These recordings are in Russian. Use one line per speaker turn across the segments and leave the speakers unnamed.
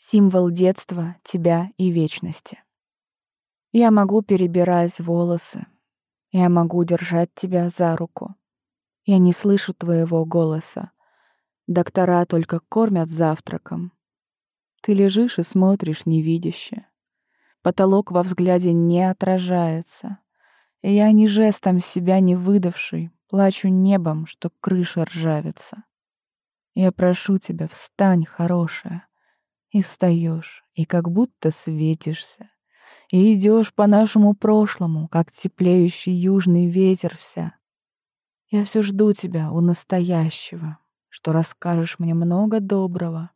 Символ детства, тебя и вечности. Я могу перебирать волосы. Я могу держать тебя за руку. Я не слышу твоего голоса. Доктора только кормят завтраком. Ты лежишь и смотришь невидяще. Потолок во взгляде не отражается. Я ни жестом себя не выдавший, плачу небом, что крыша ржавится. Я прошу тебя, встань, хорошая. И встаешь, и как будто светишься. И идешь по нашему прошлому, как теплеющий южный ветер вся. Я все жду тебя у настоящего, что расскажешь мне много доброго.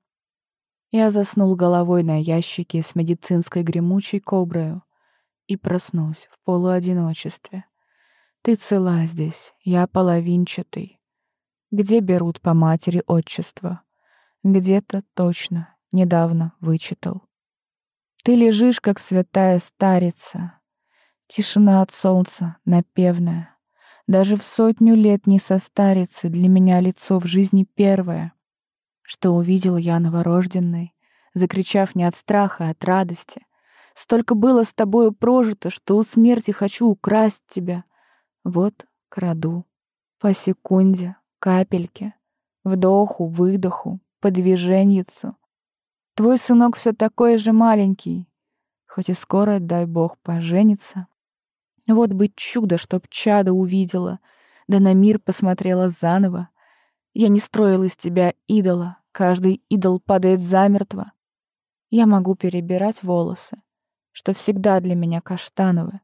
Я заснул головой на ящике с медицинской гремучей коброю и проснусь в полуодиночестве. Ты цела здесь, я половинчатый. Где берут по матери отчество? Где-то точно недавно вычитал. Ты лежишь, как святая старица. Тишина от солнца, напевная. Даже в сотню лет не состарится для меня лицо в жизни первое, что увидел я новорожденный, закричав не от страха, а от радости. Столько было с тобою прожито, что у смерти хочу украсть тебя. Вот краду. По секунде, капельке, вдоху, выдоху, по движеньицу, Твой сынок все такой же маленький, хоть и скоро, дай бог, поженится. Вот бы чудо, чтоб чада увидела, да на мир посмотрела заново. Я не строил из тебя идола, каждый идол падает замертво. Я могу перебирать волосы, что всегда для меня каштановы.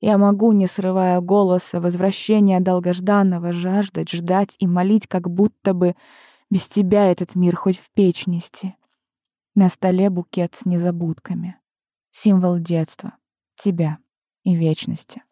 Я могу, не срывая голоса, возвращения долгожданного жаждать, ждать и молить, как будто бы без тебя этот мир хоть в печь нести. На столе букет с незабудками. Символ детства, тебя и вечности.